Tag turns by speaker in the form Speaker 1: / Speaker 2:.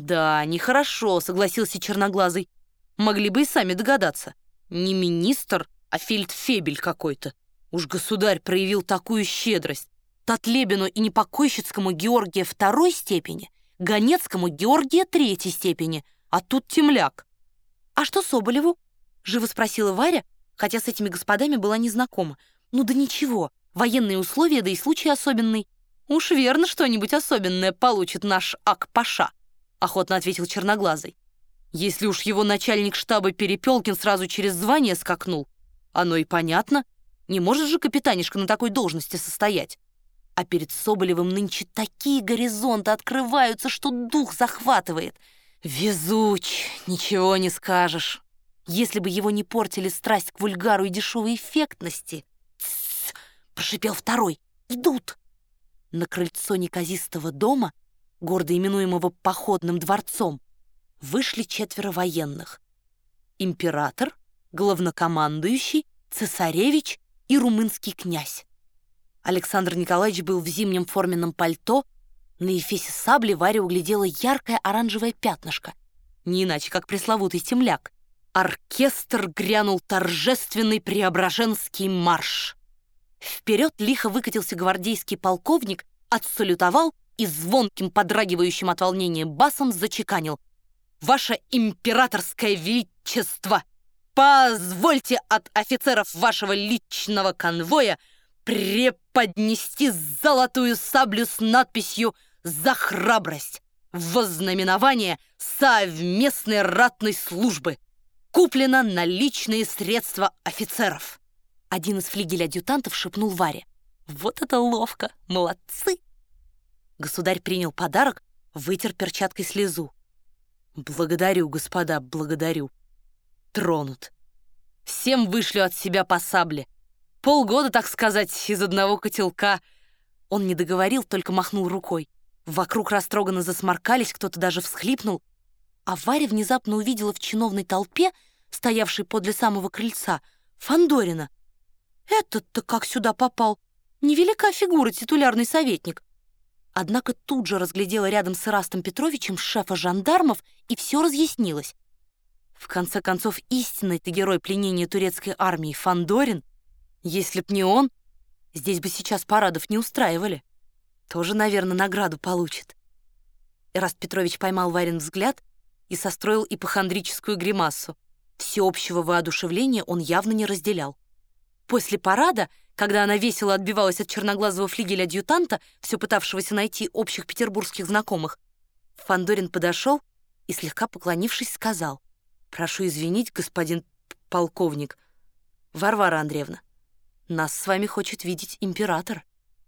Speaker 1: «Да, нехорошо», — согласился Черноглазый. «Могли бы и сами догадаться. Не министр, а фельдфебель какой-то. Уж государь проявил такую щедрость. Татлебину и непокойщицкому Георгия второй степени, Ганецкому Георгия третьей степени, а тут темляк». «А что Соболеву?» — живо спросила Варя, хотя с этими господами была незнакома. «Ну да ничего, военные условия, да и случай особенный». «Уж верно что-нибудь особенное получит наш Ак-Паша», — охотно ответил Черноглазый. «Если уж его начальник штаба Перепелкин сразу через звание скакнул, оно и понятно. Не может же капитанишка на такой должности состоять. А перед Соболевым нынче такие горизонты открываются, что дух захватывает. Везуч, ничего не скажешь. Если бы его не портили страсть к вульгару и дешевой эффектности... «Тссс!» — прошипел второй. «Идут!» На крыльцо неказистого дома, гордо именуемого Походным дворцом, вышли четверо военных. Император, главнокомандующий, цесаревич и румынский князь. Александр Николаевич был в зимнем форменном пальто, на эфесе сабли Варя углядела яркое оранжевое пятнышко, не иначе как пресловутый темляк. Оркестр грянул торжественный преображенский марш. Вперед лихо выкатился гвардейский полковник, отсалютовал и звонким, подрагивающим от волнения басом зачеканил. «Ваше императорское величество! Позвольте от офицеров вашего личного конвоя преподнести золотую саблю с надписью «За храбрость» в вознаменование совместной ратной службы. Куплено на личные средства офицеров. Один из флигель-адъютантов шепнул Варе. «Вот это ловко! Молодцы!» Государь принял подарок, вытер перчаткой слезу. «Благодарю, господа, благодарю. Тронут. Всем вышлю от себя по сабле. Полгода, так сказать, из одного котелка». Он не договорил, только махнул рукой. Вокруг растроганно засморкались, кто-то даже всхлипнул. А Варя внезапно увидела в чиновной толпе, стоявшей подле самого крыльца, Фандорина. Этот-то как сюда попал? Невелика фигура, титулярный советник. Однако тут же разглядела рядом с Ирастом Петровичем шефа жандармов, и все разъяснилось. В конце концов, истинный-то герой пленения турецкой армии Фандорин. Если б не он, здесь бы сейчас парадов не устраивали. Тоже, наверное, награду получит. Ираст Петрович поймал Варин взгляд и состроил ипохондрическую гримасу. Всеобщего воодушевления он явно не разделял. После парада, когда она весело отбивалась от черноглазого флигеля адъютанта, все пытавшегося найти общих петербургских знакомых, Фандорин подошел и, слегка поклонившись, сказал, «Прошу извинить, господин полковник, Варвара Андреевна, нас с вами хочет видеть император».